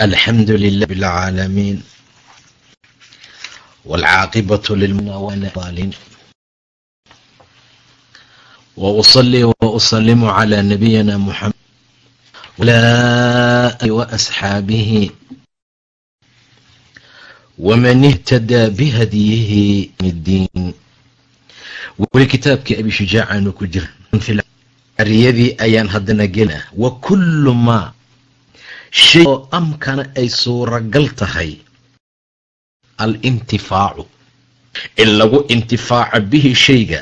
الحمد لله رب العالمين والعاقبة للمنوالين وأصلي وأسلم على نبينا محمد ولا وأصحابه ومن اهتدى بهديه من الدين ولكتابك أبي شجاع أنه كجر في العريذي أيان هدنا قلنا وكل ما shay oo amkana ay suuragal tahay. Alintifaacu in lagu intifaaco bihi shayga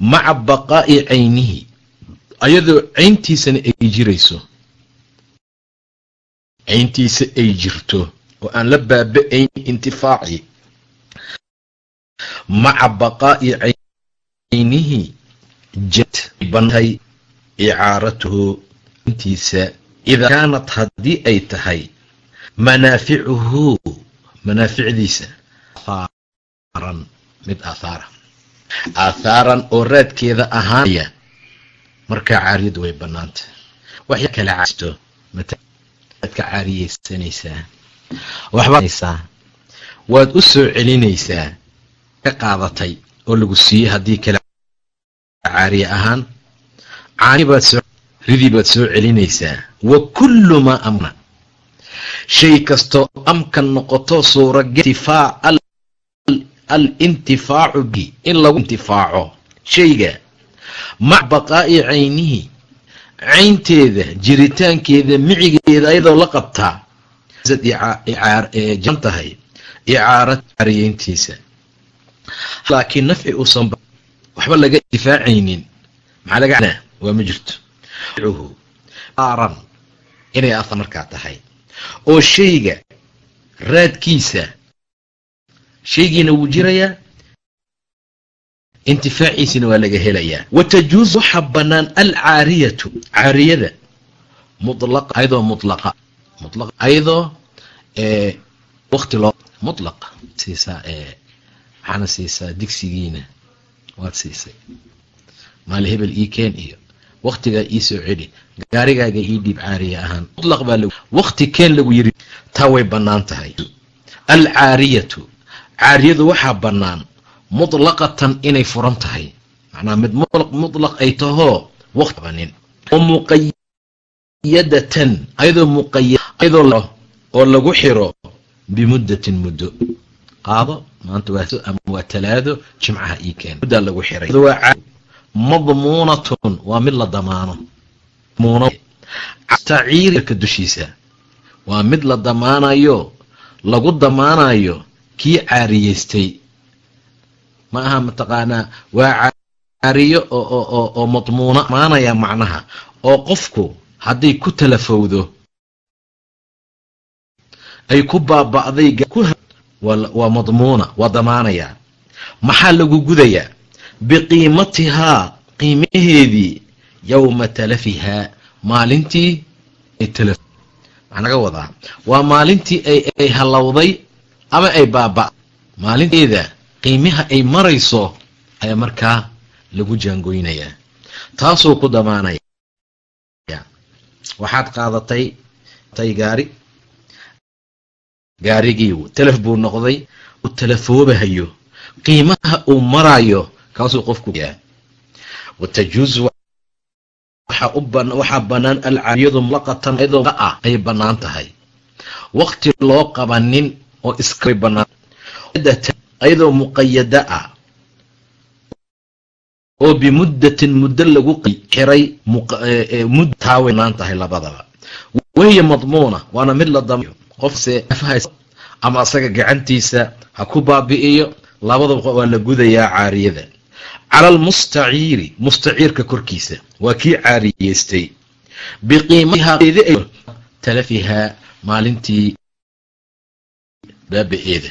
maca baqaa'i caynihi. Ayadoo cayntiisana ay jirayso. Cayntiisa ay jirto oo aan la baaba-ayn intifaaci. Maca baqaa'i caynihi jad bantahay icaaratuhu intiisa idaa kaanat haddii ay tahay manaaficuhu manaaficdiisa athaaran mid aathaara aathaaran oo raadkeeda ahaanaya markaa caariyadu way bannaanta waxyaa kala caasto waad ka caariyeysanaysaa waxbasaa waad u soo celinaysaa ka qaadatay oo lagu siiyey haddii kale caariye ahaan caani baad soo ridii baad soo celinaysaa wa kullu maa amna shay kastoo amkan noqoto suuragal alintifaacu bi in lagu intifaaco shayga mac baqaa'i caynihi caynteeda jiritaankeeda micigeeda ayadoo la qabtaa. Jan tahay icaarad caariyeyntiisa laakiin nafci uusan waxba laga intifaacaynin. Maxaa laga waa ma jirto aaran inay afa markaa tahay. Oo shayga raadkiisa shaygiina wuu jirayaa intifaaciisina waa laga helayaa. Wa tajuuz waxaa bannaan alcaariyatu caariyada mulaqa ayadoo mulaqa mulaq ayadoo wakti loo mutlaq siisaa waxaana siisaa digsigiina waad siisay. Maali hebel ii keen iyo waktigaa ii soo celi gaarigaaga ii dhiib caariya ahaan. Mutlaq baa wakti keen lagu yiri taa way bannaan tahay. Alcaariyatu caariyadu waxaa bannaan mutlaqatan inay furan tahay. Macnaa mid mutlaq ay tahoo waqti banin oo ayadoo muqaya ayadoo oo lagu xiro bimuddatin muddo. Qaado maanta ama waa talaado jimcaha ii keen. Muddaa lagu xiray madmuunatun waa mid la damaano taciirka dushiisa waa mid la damaanayo lagu damaanayo kii caariyeystay ma aha mataqaanaa waa caariyo oo madmuuna damaanaya macnaha oo qofku hadday ku talafowdo ay ku baaba'day waa madmuuna waa damaanayaa maxaa lagu gudayaa biqiimatihaa qiimaheedii yowma talafihaa maalintii naga wadaa. Waa maalintii ay halowday ama ay baaba maalinteeda qiimaha ay marayso ayaa markaa lagu jaangoynayaa taasuu ku damaanaya. Waxaad qaadatay tay gaari. Gaarigii talaf buu noqday uu talafoobahayo qiimaha uu maraayo kaasuu qofku watajuuzu waxaa bannaan alcaariyadu mulaqatan ayadoo ah ay bannaan tahay. Waqti loo qabanin oo iska bannaan ayadoo muqayada ah. Oo bimuddatin muddo lagu xiray mud taa way tahay labadaba. Wahiya madmuuna waana mid la damayo qofse ama asaga gacantiisa ha ku baabi'iyo labadaba waa la gudayaa caariyada cala almustaciiri mustaciirka korkiisa. Waa kii caariyeystay. Biqiimatihaa talafihaa maalintii baaba-eeda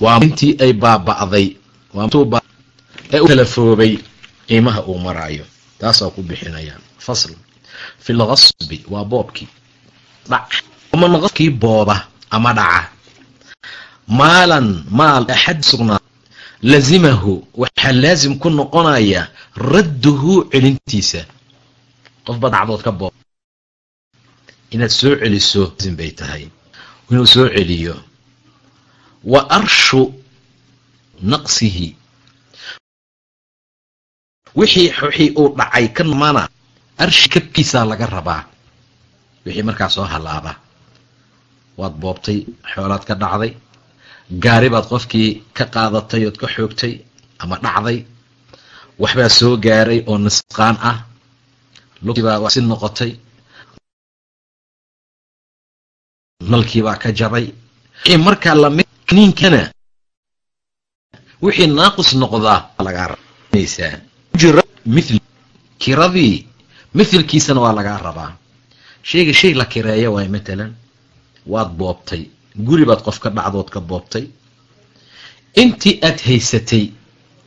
waa intii ay baaba'day ee u talafoobay qiimaha uu maraayo. Taasaa ku bixinayaan fasl fi lqasbi waa boobkii. Dhac. Man qofkii booba ama dhaca. Maalan maal axad sugnaa lazimahu waxaa laasim ku noqonaya radduhu celintiisa. Qofba dhacdood ka boob inaad soo celiso bay tahay. Inuu soo celiyo. Wa arshu naqsihi. Wixii wixii uu dhacay ka mana arshi kabkiisaa laga rabaa. Wixii markaa soo halaaba waad boobtay xoolaad ka dhacday gaari baad qofkii ka qaadatay ood ka xoogtay ama dhacday waxbaa soo gaaray oo nisqaan ah. Lugtiibaa si noqotay. Nalkiibaa ka jabay. Wixii markaa la mid niinkana wixii naaqis noqdaa lagaa rabaysaa mithli. Kiradii mithilkiisana waa lagaa rabaa. Shayga shay la kireeya waay matalan waad boobtay guri baad qof ka dhacdood ka boobtay. Intii aad haysatay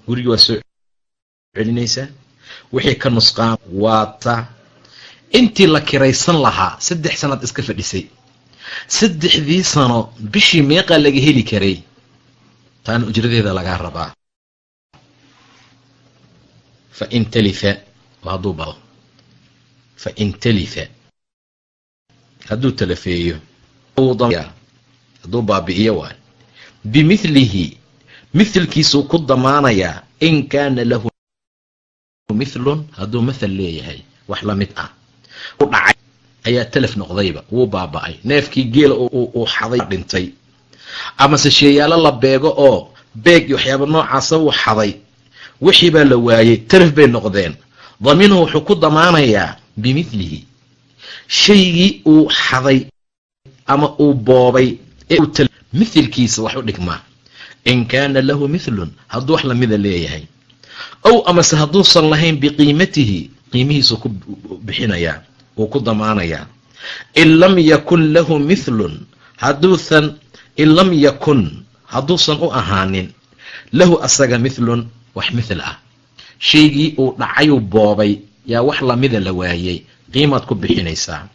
gurigii waa soo celinaysaa wixii ka nusqaan waata. Intii la kiraysan lahaa saddex sanaad iska fadhisay. Saddexdii sano bishii meeqaa laga heli karay. Taana ujradeeda lagaa rabaa. Fain talifa hadduu bado fain talifa. Hadduu talafeeyo hadduu baabi'iyo waay. Bimithlihi mithilkiisuu ku damaanayaa in kaana lahu mithlun hadduu mathal leeyahay wax la mid ah. U dhacay ayaa talaf noqdayba wuu baaba'ay. Neefkii geela uu xaday dhintay. Amase sheeyaalo la beego oo beeg iyo waxyaaba noocaasa wuu xaday. Wixii baa la waayey talaf bay noqdeen. Damiinuhu wuxuu ku damaanayaa bimithlihi. Shaygii uu xaday ama uu boobay ee wax u dhigmaa in kaana lahu mithlun hadduu wax lamida leeyahay. Ow amase hadduusan lahayn biqiimatihi qiimihiisuu ku bixinayaa wuu ku damaanayaa in lam yakun lahu mithlun hadduusan in lam yakun hadduusan u ahaanin lahu asaga mithlun wax mithil ah. Shaygii uu dhacayuu boobay yaa wax lamida la waayey qiimaad ku bixinaysaa.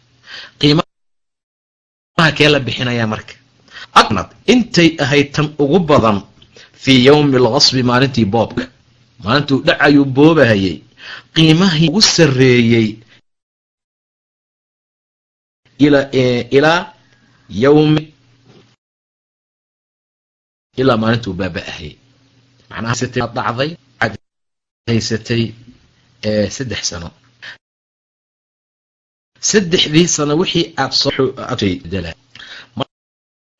Qiimaha kee la bixinayaa marka aqnad intay ahayd tan ugu badan fii yowmi alqasbi maalintii boobka maalintuu dhacayuu boobahayay qiimahii ugu sarreeyey ilaa yowmi ilaa maalintuu baaba-ahay macnaha dhacday haysatay saddex sano saddexdii sano wixii aad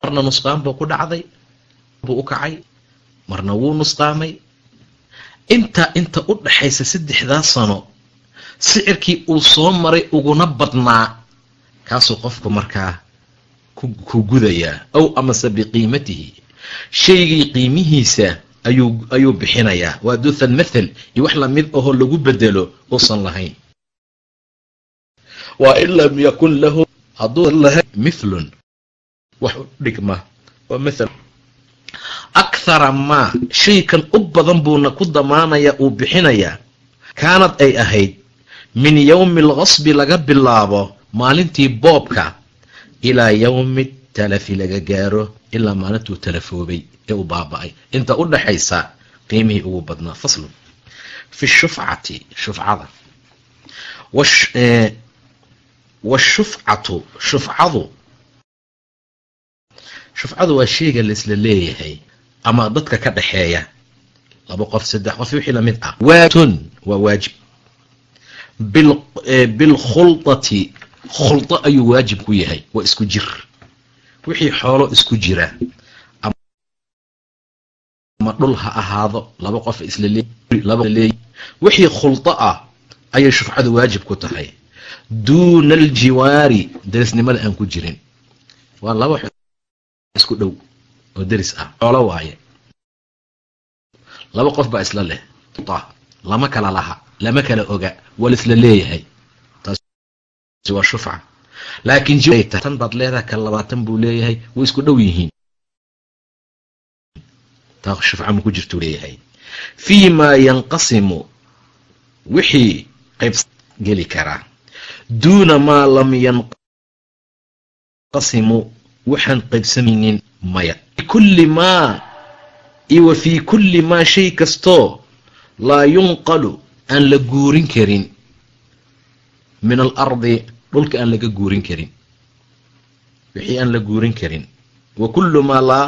marna nusqaan buu ku dhacday buu u kacay marna wuu nusqaamay. Intaa inta u dhaxaysa saddexdaa sano sicirkii uu soo maray uguna badnaa kaasuu qofku markaa ku gudayaa ow amase biqiimatihi. Shaygii qiimihiisa ayuu bixinayaa. Waa duuthan mathal iyo wax la mid ahoo lagu bedelo uusan lahayn. Waa in lam yakun lahu hadduusan lahayn mithlun wax u dhigma waa mathal akhara maa shaykan u badan buuna ku damaanayaa uu bixinayaa kaanad ay ahayd min yowmi alqasbi laga bilaabo maalintii boobka ilaa yowmi talafi laga gaaro ilaa maalintuu talafoobay ee u baaba-ay. Inta u dhaxaysa qiimihii ugu badnaa faslun fi shufcati shufcada. Washufcatu shufcadu shufcadu waa shayga laisla leeyahay ama dadka ka dhaxeeya. Laba qof saddex qof wixii la mid ah. Waatun waa waajib. Bilkhulati khuldo ayuu waajib ku yahay. Waa isku jir. Wixii xoolo isku jira ama dhul ha ahaado laba qof isla leey wixii khuldo ah ayay shufcadu waajib ku tahay. Duuna aljiwaari derisnimada aan ku jirin. Waa laba isku dhow oo deris ah xoolo waaye. Laba qof baa isla leh. Lama kala laha lama kala oga waa la isla leeyahay. Taasi waa shufca laakiin tan baad leedahay ka labaatan buu leeyahay way isku dhow yihiin. Taa shufca ma ku jirtuu leeyahay. Fii maa yanqasimu wixii qayb geli karaa duuna maa lam yanqasimu waxaan qaybsamaynin maya. Kulli maa iyo wa fii kulli maa shay kastoo laa yunqalu aan la guurin karin. Min alardi dhulka aan laga guurin karin. Wixii aan la guurin karin. Wa kullu maa laa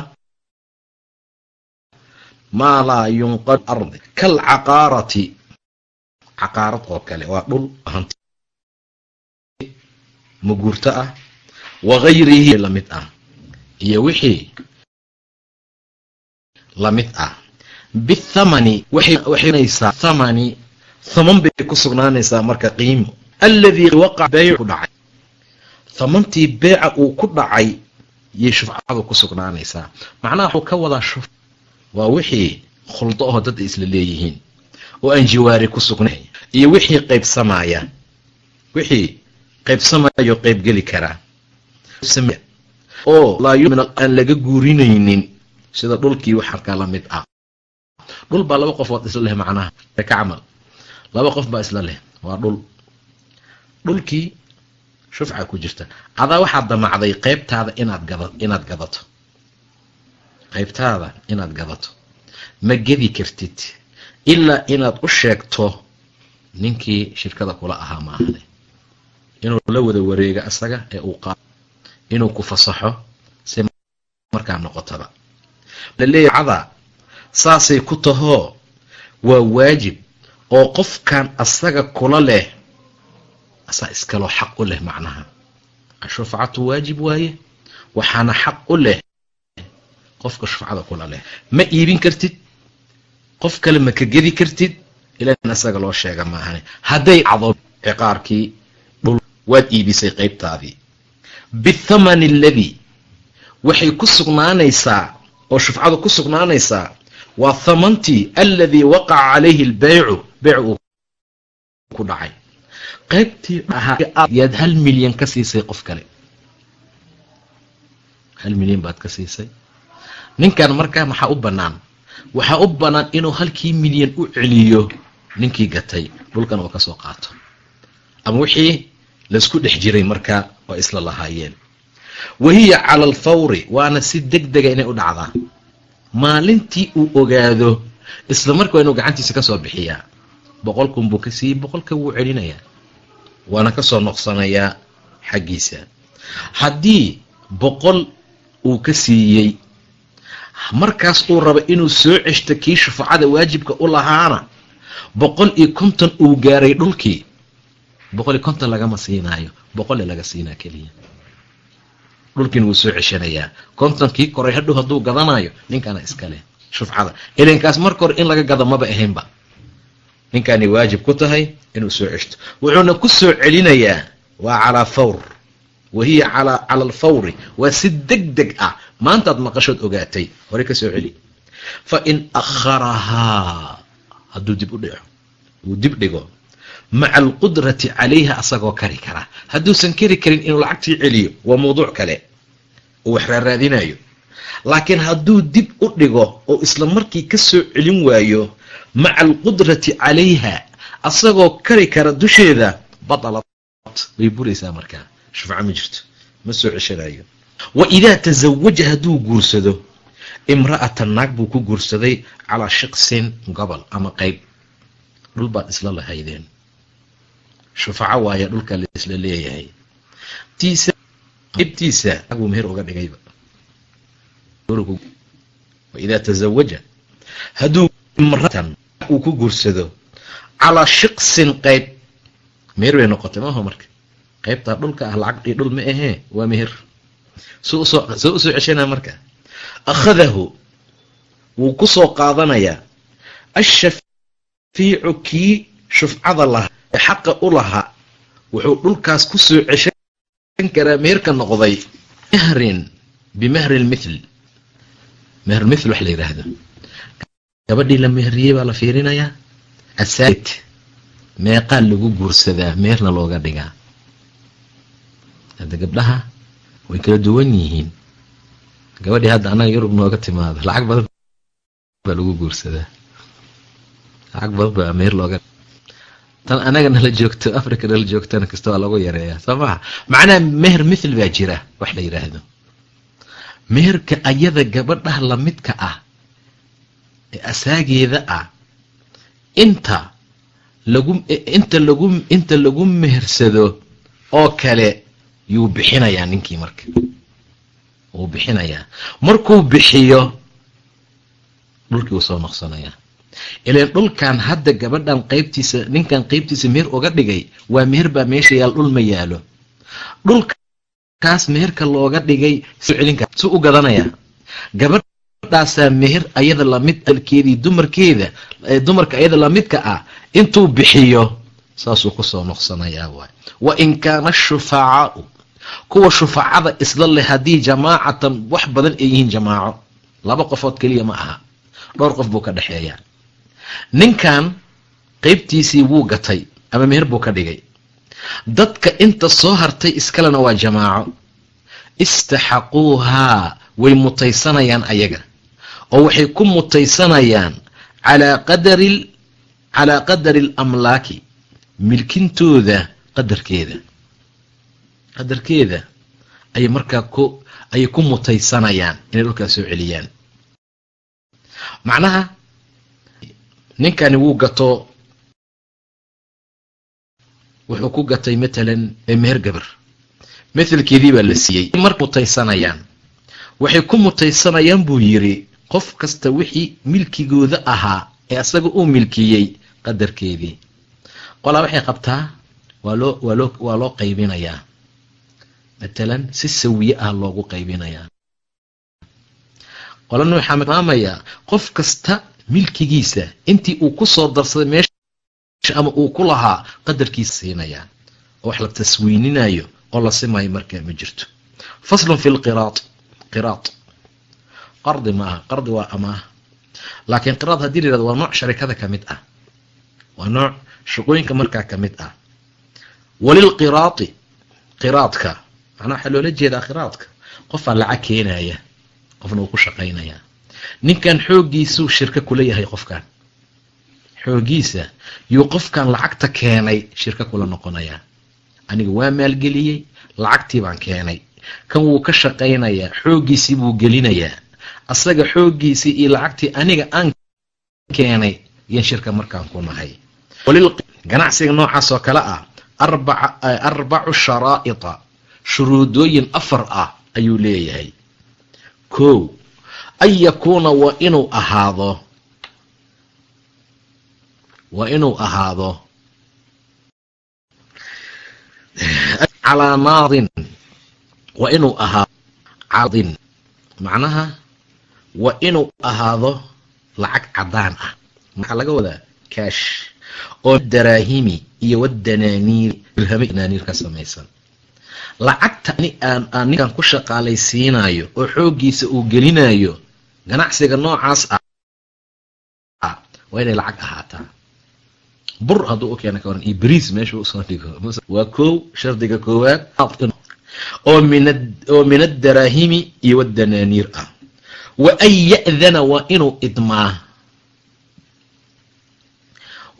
maa laa yunqalu ardi. Kaalcaqaarati caqaarad oo kale waa dhul hanti muguurto ah wa gayrihi la mid ah. Iyo wixii la mid ah. Bithamani waxaynaysaa thamani. Thaman bay ku sugnaanaysaa marka qiimo. Alladii waqaca beycu dhacay. Thamantii beeca uu ku dhacay yay shufcadu ku sugnaanaysaa. Macnaha waxuu ka wadaa shuf waa wixii khuldo aho dadda isla leeyihiin oo aan jiwaari ku sugnayn. Iyo wixii qaybsamaya. Wixii qaybsamayo qaybgeli karaa oo laamin aan laga guurinaynin sida dhulkii waxarkaa la mid ah. Dhul baa laba qofood isla leh macnaha ka camal. Laba qof baa isla leh waa dhul. Dhulkii shufca ku jirta. Adaa waxaad damacday qaybtaada inaad gada inaad gadato. Qaybtaada inaad gadato. Ma gedi kartid ilaa inaad u sheegto ninkii shirkada kula ahaa maahane inuu la wada wareego asaga ee uu qaado inuu ku fasaxo si markaa noqotaba. Laleeyahay cada saasay ku tahoo waa waajib oo qofkan asaga kula leh asaa iskaloo xaq u leh macnaha. Ashufcatu waajib waaye waxaana xaq u leh qofka shufcada kula leh. Ma iibin kartid qof kale ma ka gedi kartid ilaa in asaga loo sheega maahane hadday cado ciqaarkii dhul waad iibisay qaybtaadii bithamani aladii waxay ku sugnaanaysaa oo shufcadu ku sugnaanaysaa waa thamantii aladii waqaca calayhi albeycu beyc uu ku dhacay. Qaybtii yaad hal milyan ka siisay qof kale. Hal milyan baad ka siisay. Ninkan markaa maxaa u bannaan? Waxaa u bannaan inuu halkii milyan u celiyo ninkii gatay dhulkan oo ka soo qaato. Ama wixii laysku dhex jiray markaa waa isla lahaayeen. Wa hiya cala alfawri waana si deg dega inay u dhacdaa. Maalintii uu ogaado isla markaa inuu gacantiisa ka soo bixiyaa boqolkun buu ka siiyey boqolka wuu celinayaa. Waana ka soo noqsanayaa xaggiisa. Haddii boqol uu ka siiyey markaas uu rabo inuu soo ceshto kii shufacada waajibka u lahaana boqol iyo konton uu gaaray dhulkii boqol iyo konton lagama siinaayo boqole laga siinaa keliya. Dhulkiina wuu soo ceshanayaa. Kontonkii koray hadhow hadduu gadanayo ninkana iskaleh shufcada. Ilinkaas marka hore in laga gado maba ahaynba ninkaanay waajib ku tahay inuu soo ceshto. Wuxuuna ku soo celinayaa waa calaa fawr. Wa hiya cala alfawri. Waa si deg deg ah. Maantaad maqashood ogaatay hore ka soo celi. Fa in akharahaa hadduu dib u dhico. Uu dib dhigo maca alqudrati calayha asagoo kari kara. Hadduusan kari karin inuu lacagtii celiyo waa mawduuc kale oo wax raaraadinayo laakiin hadduu dib u dhigo oo isla markii ka soo celin waayo maca alqudrati calayha asagoo kari kara dusheeda batalat way buraysaa markaa. Shufco ma jirto. Ma soo ceshanayo wa idaa tasawaja hadduu guursado imra'atan naag buu ku guursaday calaa shiqsin gobol ama qayb. Dhul baad isla lahaydeen shufaco waaye dhulka laisla leeyahay. Tiisa qaybtiisa buu meher uga dhigayba waidaa tasawaja hadduu imra'atan uu ku guursado calaa shiqsin qayb meher bay noqotay maaho marka. Qaybtaa dhulka ah lacag iyo dhul ma ahee waa meher. Soo u soo soo u soo ceshanaa marka. Akhadahu wuu ku soo qaadanayaa. Ashafiicu kii shufcada lahaa ee xaqa u lahaa wuxuu dhulkaas ku soo ceshan karaa meherka noqday mehrin bimehri lmithl mehrulmithl wax la yidhaahdo gabadhii la meheriyey baa la fiirinayaa. Asaid meeqaa lagu guursadaa meherna looga dhigaa. Hadda gabdhaha way kala duwan yihiin. Gabadhii hadda annaga yurub nooga timaado. Lacag badan baa lagu guursadaa. Lacag badan baa ameer looga tan anaga nala joogto africa nala joogtana kasta waa lagu yareeyaa. Soo maha macnaha meher mithil baa jira wax la yidhaahdo meherka ayada gabadhaha lamidka ah ee asaageeda ah inta lagu inta lagu inta lagu mehersado oo kale yuu bixinayaa ninkii marka. Wuu bixinayaa. Markuu bixiyo dhulkii wuu soo noqsanayaa ilaan dhulkan hadda gabadhan qaybtiisa ninkan qaybtiisa meher uga dhigay waa meher baa meesha yaal dhul ma yaalo. Dhulkaas meherka looga dhigay celin kara su u gadanayaa gabadhaasaa meher ayada la mid alkeedii dumarkeeda dumarka ayada lamidka ah intuu bixiyo saasuu ku soo noqsanayaa waay. Wa in kaana ashufacaau kuwa shufacada isla leh haddii jamaacatan wax badan ay yihiin jamaaco laba qofood keliya ma aha dhowr qof buu ka dhexeeyaa ninkan qaybtiisii wuu gatay ama meher buu ka dhigay. Dadka inta soo hartay iskalena waa jamaaco. Istaxaquuhaa way mutaysanayaan ayaga. Oo waxay ku mutaysanayaan calaa qadari alamlaaki milkintooda qadarkeeda. Qadarkeeda ayay markaa ku ayay ku mutaysanayaan inay dhulkaas soo celiyaan. Macnaha ninkani wuu gato wuxuu ku gatay matalan meher gabar. Mathalkeedii baa la siiyey. Marka mutaysanayaan. Waxay ku mutaysanayaan buu yidhi qof kasta wixii milkigooda ahaa ee asaga uu milkiyey qadarkeedii. Qolaa waxay qabtaa waa loo qaybinayaa. Matalan si sawiye ah loogu qaybinayaa. Qolana waxaa tilmaamayaa qof kasta milkigiisa intii uu ku soo darsaday meesha ama uu ku lahaa qadarkiisa siinayaa oo wax la taswiininayo oo la simayo markaa ma jirto. Faslun fi lqiraad qiraad qardi ma aha qardi waa amaah laakiin qiraad haddii la yiraahdo waa nooc sharikada ka mid ah. Waa nooc shaqooyinka markaa ka mid ah. Walilqiraadi qiraadka macnaa waxaa loola jeedaa qiraadka. Qofaa lacag keenaya qofna uu ku shaqaynayaa ninkan xooggiisuu shirka kula yahay qofkan. Xooggiisa yuu qofkan lacagta keenay shirka kula noqonayaa aniga waa maalgeliyey lacagtii baan keenay. Kan wuu ka shaqaynayaa xooggiisii buu gelinayaa asaga xooggiisii iyo lacagtii aniga aan keenay yan shirka markaan ku nahay. Ganacsiga noocaas oo kale ah arbacu sharaa'ita. Shuruudooyin afar ah ayuu leeyahay. Kow an yakuuna waa inuu ahaado waa inuu ahaado calaa naadin waa inuu ahaado cadin macnaha waa inuu ahaado lacag caddaan ah maxaa laga wadaa kaash oo daraahimi iyo wadanaaniiri dirhami danaaniir ka samaysan lacagta ninkan ku shaqaalaysiinayo oo xooggiisa uu gelinayo ganacsiga noocaas ah waa inay lacag ahaataa. Bur hadduu u keena ka waran iyo beriis meeshuu u soo dhigo. Waa kow shardiga koowaad oo min oo min addaraahimi iyo wadanaaniir ah. Wa an ya'dana waa inuu idmaa.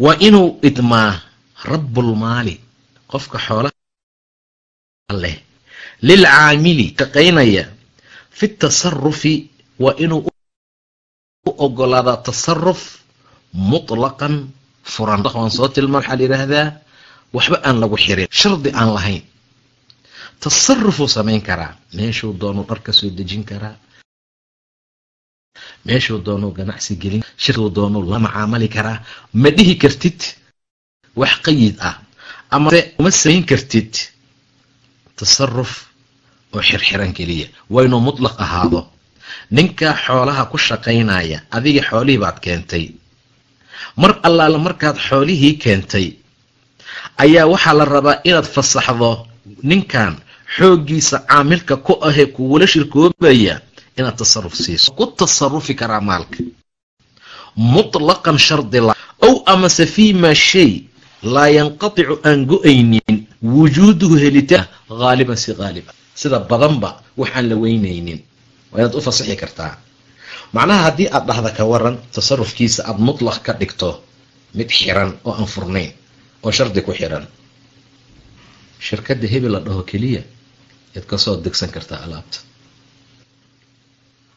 Waa inuu idmaa rabbulmaali qofka xoolaha leh. Lilcaamili shaqaynaya fi tasarufi waa inuu ogolaadaa tasaruf mutlaqan. Furan waan soo tilmaa waxaa la yidhaahdaa waxba aan lagu xirin shardi aan lahayn. Tasarufuu samayn karaa. Meeshuu doonuu dhar ka soo dejin karaa. Meeshuu doonuu ganacsi gelin shirkuu doonuu la macaamali karaa. Ma dhihi kartid wax qayid ah amase uma samayn kartid tasaruf oo xirxiran keliya. Waa inuu mutlaq ahaado ninkaa xoolaha ku shaqaynaya adiga xoolihii baad keentay. Mar allaala markaad xoolihii keentay ayaa waxaa la rabaa inaad fasaxdo ninkan xooggiisa caamilka ku ahee kuwula shirkoobaya inaad tasaruf siiso. Ku tasarufi karaa maalka. Mutlaqan shardi ow amase fii maa shay laa yanqaticu aan go'aynin wujuuduhu helitaan haaliban si haaliba sida badanba waxaan la weynaynin waa inaad u fasaxi kartaa. Macnaha haddii aad dhahda ka waran tasarufkiisa aada mutlaq ka dhigto mid xiran oo aan furnayn oo shardi ku xiran. Shirkadda hebel la dhaho keliya yaad ka soo degsan kartaa alaabta.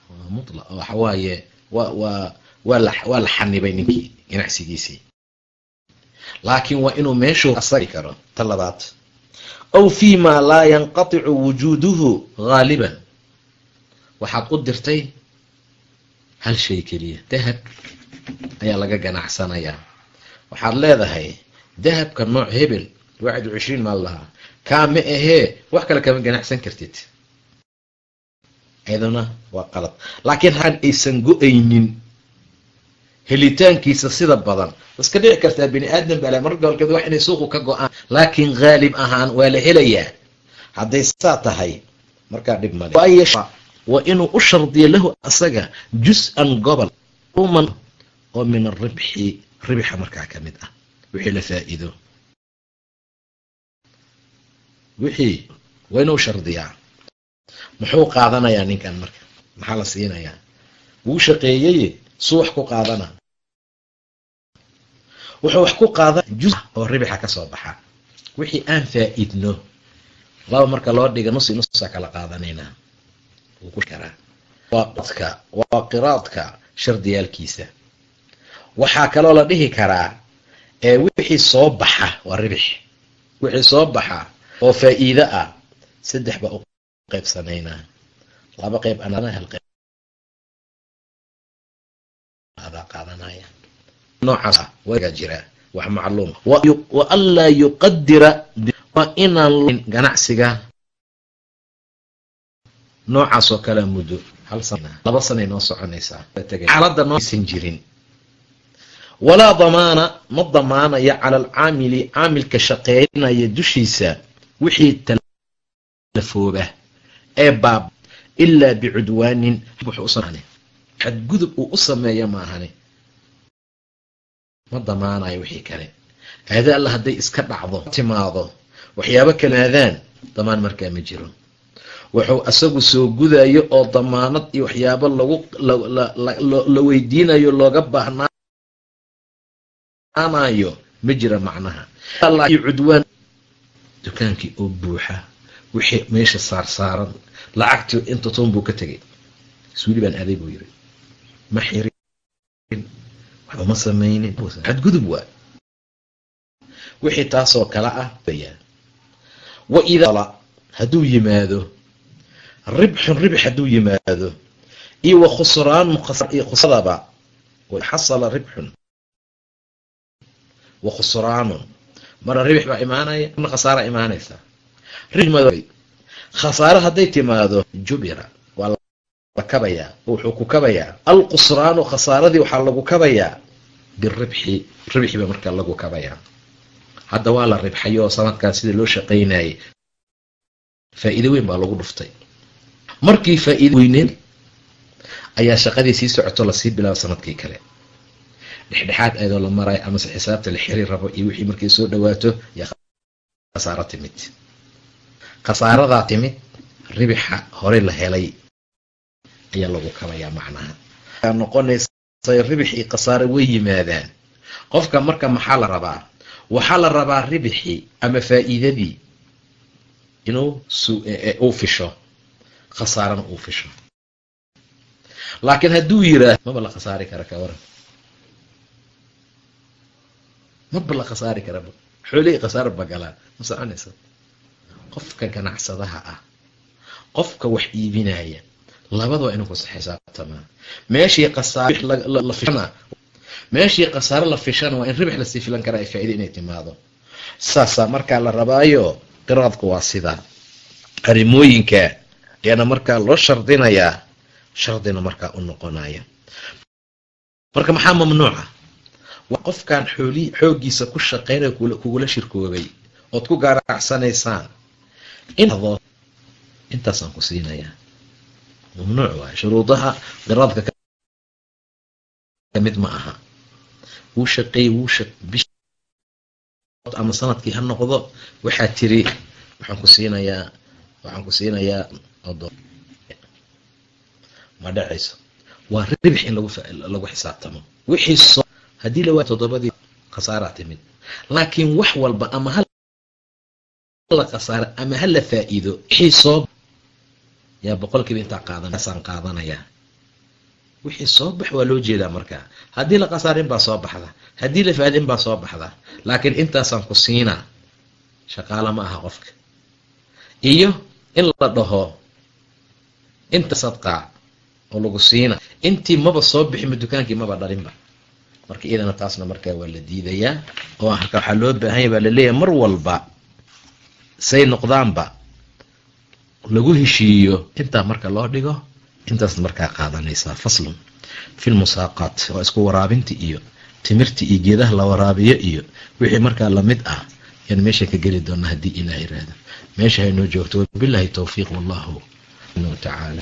Waa mutlaq waxa waaye waa waa waa la waa la xanibay ninkii ganacsigiisii. Laakiin waa inuu meeshuu asari karo ta labaad aw fi ma laa yanqaticu wujuuduhu haaliban waxaad u dirtay hal shay keliya. Dahab ayaa laga ganacsanayaa. Waxaad leedahay dahabka nooc hebel waaxid wa cishriin maal lahaa. Kaa ma ahee wax kale kama ganacsan kartid. Iyaduna waa qalad. Laakiin haan aysan go'aynin helitaankiisa sida badan. Iska dhici kartaa bini aadam bale mar gobolkeed wax inay suuqu ka go'aan. Laakiin haalib ahaan waa la helayaa. Hadday saa tahay markaa dhib male waa inuu u shardiyo lahu asaga jus-an gobol uman oo min aribxi ribixa markaa ka mid ah. Wixii la faa-iido. Wixii waa inuu shardiyaa. Muxuu qaadanayaa ninkan marka? Maxaa la siinayaa? Wuu shaqeeyey suu wax ku qaadana. Wuxuu wax ku qaada jus oo ribixa ka soo baxa. Wixii aan faa-iidno. Laba marka loo dhiga nusi nusaa kala qaadanaynaa wuu ku karaa waa qiraadka shardiyaalkiisa waxaa kaloo la dhihi karaa ee wixii soo baxa waa ribix. Wixii soo baxa oo faa-iide ah saddex baa u qaybsanaynaa laba qayb anaa hal qayb adaa qaadanaya. Noocaas waga jira wax macluum. Wa yuqadira waa inaan ganacsiga noocaas oo kale muddo laba sanay noo soconaysaa. Xaaladda nooaysan jirin. Walaa damaana ma damaanaya cala alcaamili caamilka shaqeynaya dushiisa wixii talafooba ee baab ilaa bicudwaanin xadgudub uu u sameeya maahane ma damaanayo wixii kale. Aada alla hadday iska dhacdo timaado waxyaabo kalaadaan damaan markaa ma jiro wuxuu asagu soo gudayo oo damaanad iyo waxyaabo lagu la weydiinayo looga baahnaanayo. Ma jira macnaha. Cudwaan. Dukaankii oo buuxa wixii meesha saarsaaran lacagtii inta toon buu ka tegay suuli baan aaday buu yiri. Ma xirin. Ma samaynin. Xadgudub waa. Wixii taasoo kale ah hadduu yimaado ribxun ribx hadduu yimaado iyo wa khusraanu khusradaba xasala ribxun wa khusraanun mara ribix baa imaanaya marna khasaara imaanaysa khasaare hadday timaado jubira waa la kabayaa wuxuu ku kabayaa alqusraanu khasaaradii waxaa lagu kabayaa biribxi ribxi baa markaa lagu kabayaa hadda waa la ribxayo oo sanadkan sidii loo shaqaynayay faa-iido weyn baa lagu dhuftay markii weyneen ayaa shaqadii sii socoto la sii bilaabo sannadkii kale. Dhexdhexaad ayadoo la marayo amase xisaabta la xiri rabo iyo wixii markay soo dhawaato yaa khasaaro timid. Khasaaradaa timid ribixa hore la helay ayaa lagu kabayaa macnaha. Noqonaysa ribixii khasaare way yimaadaan. Qofka marka maxaa la rabaa? Waxaa la rabaa ribixii ama faa-iidadii inuu uu fisho khasaarana uu fisho. Laakiin hadduu yiraah maba la khasaari kara ka waran. Maba la khasaari karaba xoolihii khasaar bagalaan ma soconaysa qofka ganacsadaha ah qofka wax iibinaya labadaba inuu kus xisaabtamaa meeshii khasaarla fishana meeshii khasaare la fishana waa in ribix la sii filan karaa ay faa-ida inay timaado. Saasaa markaa la rabaayo qiraadku waa sidaa arrimooyinka ayaana markaa loo shardinayaa shardina markaa u noqonaya. Marka maxaa mamnuuca waa qofkan xooli xooggiisa ku shaqeynaya kugula shirkoobay ood ku garacsanaysaan intaasaan ku siinayaa. Mamnuuc waay. Shuruudaha qiraadka ka mid ma aha. Wuu shaqeey wuu ama sannadkii ha noqdo waxaad tiri waxaan ku siinayaa waxaan ku siinayaa ma dhacayso. Waa ribix in lagu xisaabtamo. Wixii haddii la waa toddobadii khasaaraa timid. Laakiin wax walba ama hala khasaaro ama ha la faa'iido wixii soo yaa boqolkiiba intaa qaadanasaan qaadanayaa wixii soo bax waa loo jeedaa markaa haddii la khasaarin baa soo baxda. Haddii la faa'idin baa soo baxda. Laakiin intaasaan ku siinaa shaqaalo ma aha qofka. Iyo in la dhaho inta sadqaa oo lagu siina intii maba soo bixinba dukaankii maba dhalinba marka iyadana taasna markaa waa la diidayaa oo halka waxaa loo baahanya baa la leeyahay mar walba say noqdaanba lagu heshiiyo. Intaa marka loo dhigo intaas markaa qaadanaysaa faslun. Fi lmusaaqaat waa isku waraabinta iyo timirta iyo geedaha la waraabiyo iyo wixii markaa la mid ah yaan meesha ka geli doonaa haddii ilaah iraahdo meesha haynoo joogto wabilaahi towfiiq wallahu tacaala